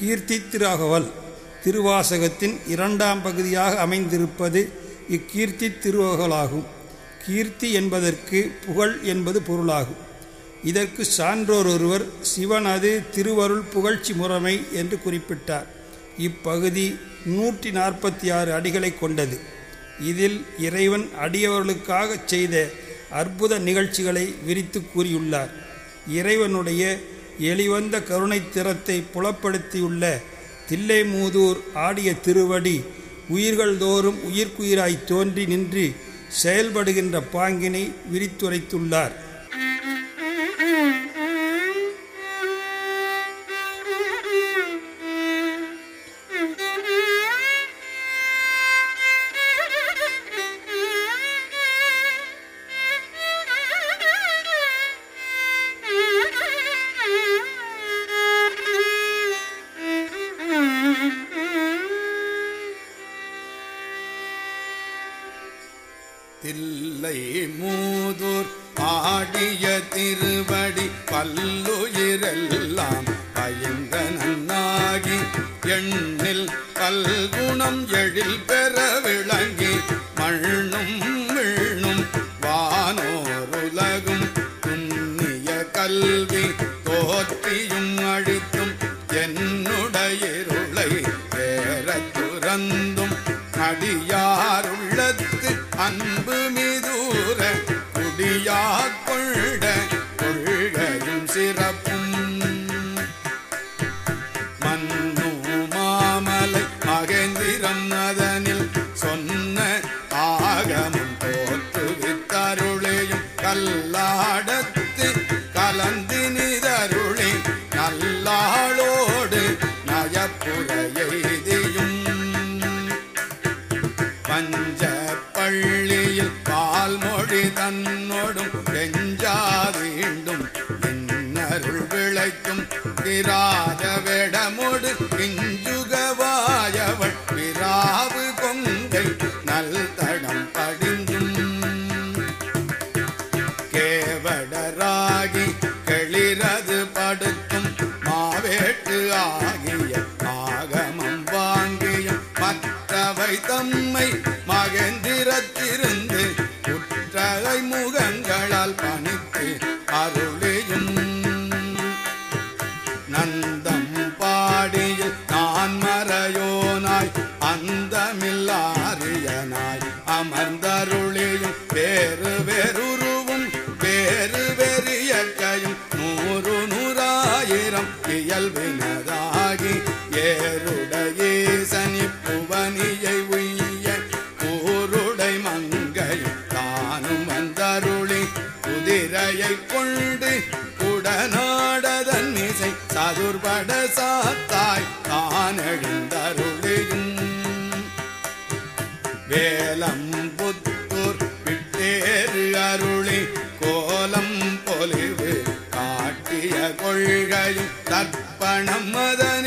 கீர்த்தி திருஅகவல் திருவாசகத்தின் இரண்டாம் பகுதியாக அமைந்திருப்பது இக்கீர்த்தி திருவகலாகும் கீர்த்தி என்பதற்கு புகழ் என்பது பொருளாகும். இதற்கு சான்றோர் ஒருவர் சிவனது திருவருள் புகழ்ச்சி முறைமை என்று குறிப்பிட்டார். இப்பகுதி நூற்றி நாற்பத்தி ஆறு அடிகளை கொண்டது. இதில் இறைவன் அடியவர்களுக்காகச் செய்த அற்புத நிகழ்ச்சிகளை விரித்து கூறியுள்ளார். இறைவனுடைய எளிவந்த கருணைத் திறத்தை புலப்படுத்தியுள்ள தில்லைமூதூர் ஆடிய திருவடி உயிர்கள் தோறும் உயிர்க்குயிராய் தோன்றி நின்று செயல்படுகின்ற பாங்கினை விரித்துரைத்துள்ளார். தில்லை மூதூர் ஆடிய திருவடி பல்லுயிரெல்லாம் பயந்த நன்னாகி எண்ணில் பல்குணம் எழில் பெற விளங்கி மண்ணும் விண்ணும் வானோருலகும் துண்ணிய கல்வி தோற்றியும் அழித்தும் என்னுடைய இருளை வேற துறந்தும் அடியாருள்ளத்து அன்பு மிதூர கொள் என்னோடும் தன்னோடும் வெஞ்சாதீண்டும் இன்னருள் விளைக்கும் திராத வேடமோடு கிஞ்சுகவாயவள் பிராவு கொங்கை நல் தடம் படிந்தும். கேவடராகி கெளிரது படுத்தும். மாவேட்டு ஆகிய ஆகமம் வாங்கியும் மற்றவை தம்மை மகேந்திரத்திருந்து குற்றகை முகங்களால் பணி சாத்தாய் தான் வேலம் புத்தூர் விட்டேறு அருளி கோலம் பொலிவு காட்டிய கொள்கையும் தர்ப்பணம் மதன்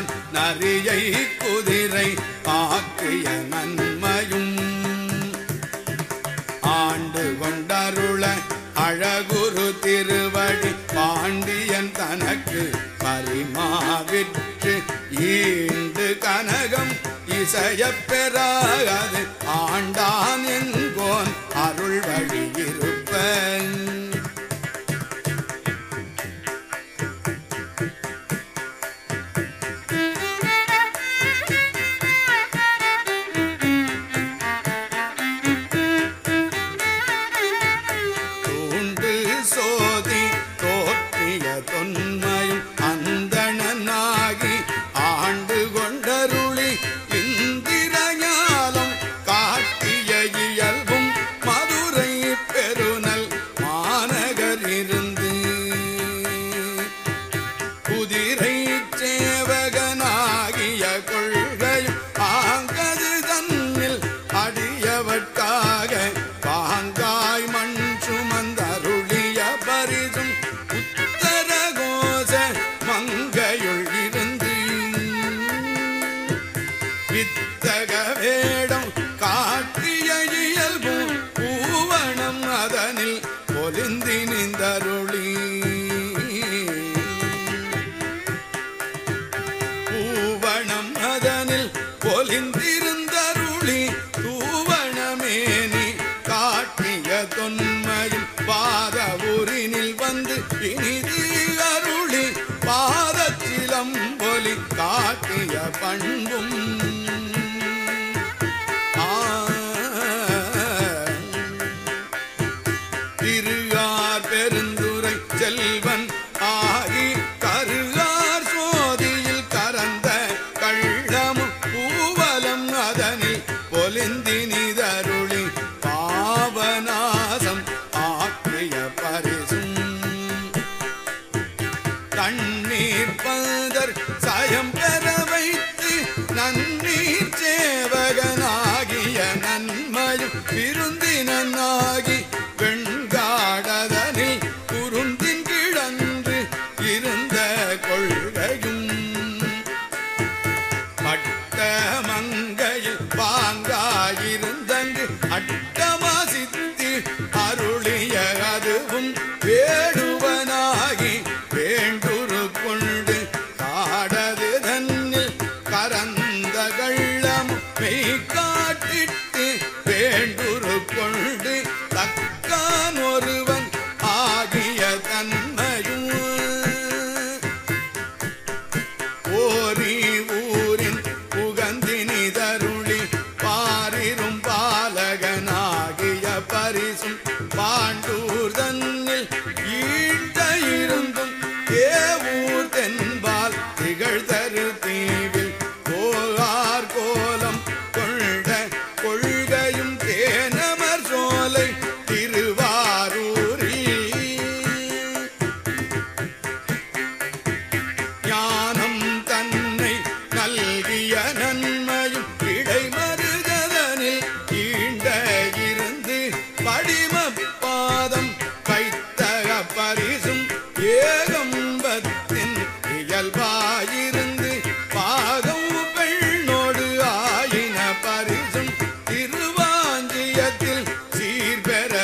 நான் நரியை குதிரை ஆக்கிய நன்மையும். ஆண்டு கொண்டருள அழகுரு திருவடி பாண்டியன் தனக்கு பரிமாவிற்று ஈண்டு கனகம் இசையப் பெறாது. ஆண்டான் என்கோன் அருள் வழி சகவேடம் One.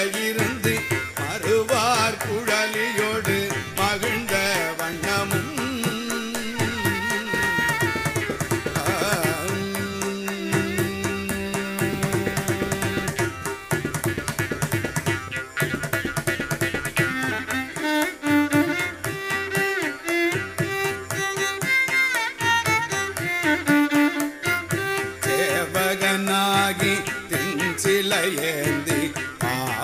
இருந்து அருவார் குழலியோடு மகிழ்ந்த வண்ணமும். சிலையேந்தி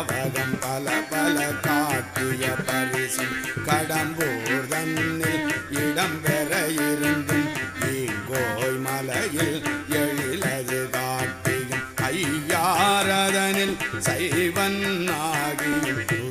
பாவகம் பல பல காட்டிய பரிசும் கடம்பூர் தன்னில் இடம் பெற இருந்தும் இங்கோய் மலையில் எழிலது காட்டியும். ஐயாரதனில் சைவன் ஆகியும்.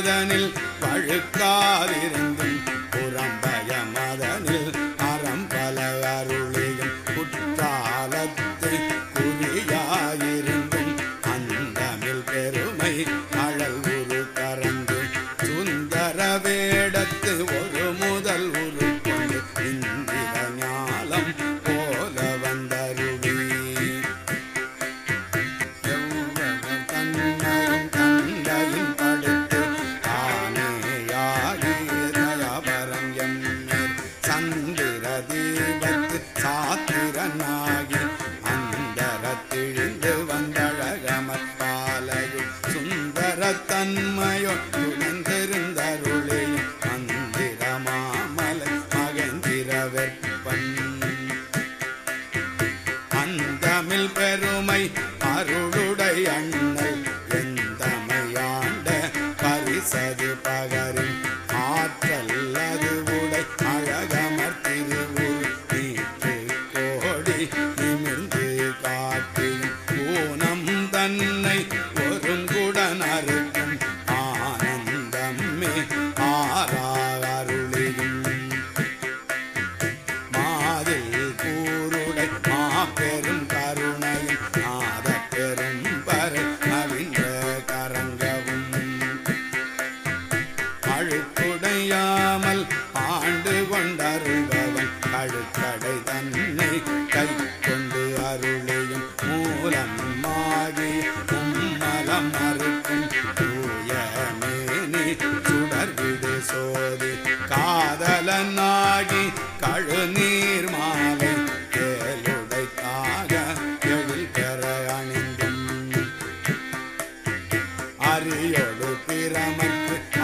மதனில் பழுக்காதிருந்தும் புறம்பய மதனில் அறம் பல அருளியும் குற்றாலத்தை குறியாயிருந்தும் அந்தமில் பெருமை அழல் உரு கரந்து சுந்தரவே. My own. ஆண்டு கொண்டருள்பவன் கழுத்தடை தன்னை கை கொண்டு அருளையும் மூலம் மாறி மலம் மறுக்கும் தூய மேனி சுடர்விடு சோதி காதலனாகி கழுநீர் மாலை கேளுடைத்தாக எழில்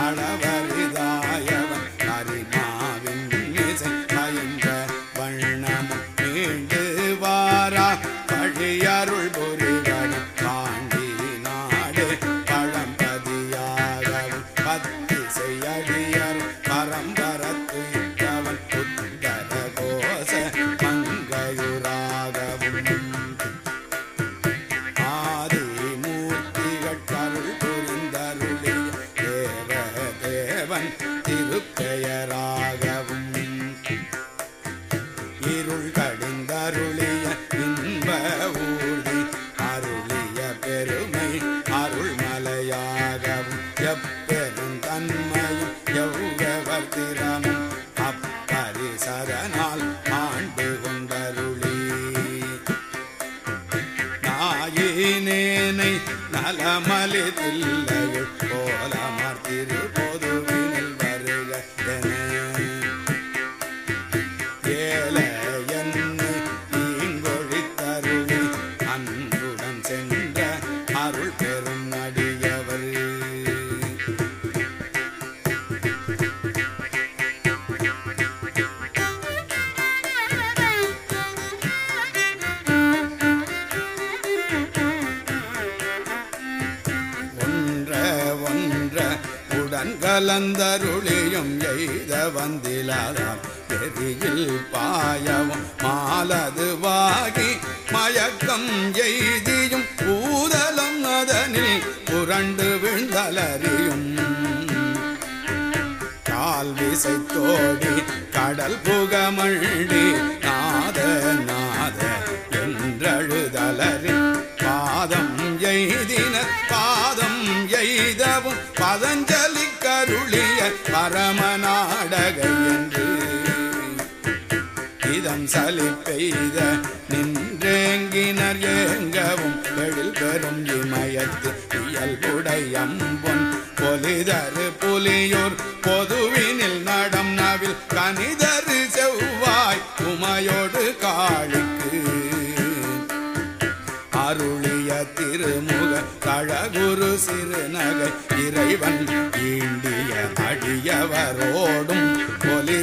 அளவரிதாயவன் அறிமா நாள் ஆண்டு கொண்டருளி. நாயினேனை நலமலி தில்லையுள் போலமர் திரு தந்தருளியும் எய்த வந்திலாதாம். எரியில் பாயவும் மாலதுவாகி மயக்கம் எய்தியும் பூதலம் அதனில் புரண்டு விழுந்தலறியும் கால் விசைத்தோடி கடல் புகமண்டி கருளிய பரமநாடக என்று இதம் சலி பெய்த நின்றேங்கினர் ஏங்கவும் எழில் பெறும் இமயத்து இயல்புடையம்பொன் பொலிதரு புலியூர் பொதுவி கழகுரு சிறுநகை இறைவன் ஈண்டிய அடியவரோடும் ஒலி